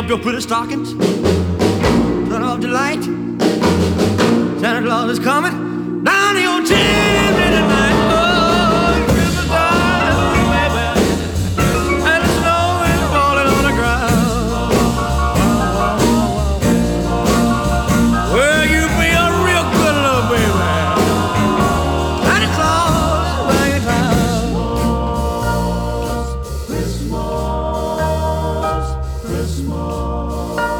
up your pretty stockings. Turn off the light. Santa Claus is coming. nós.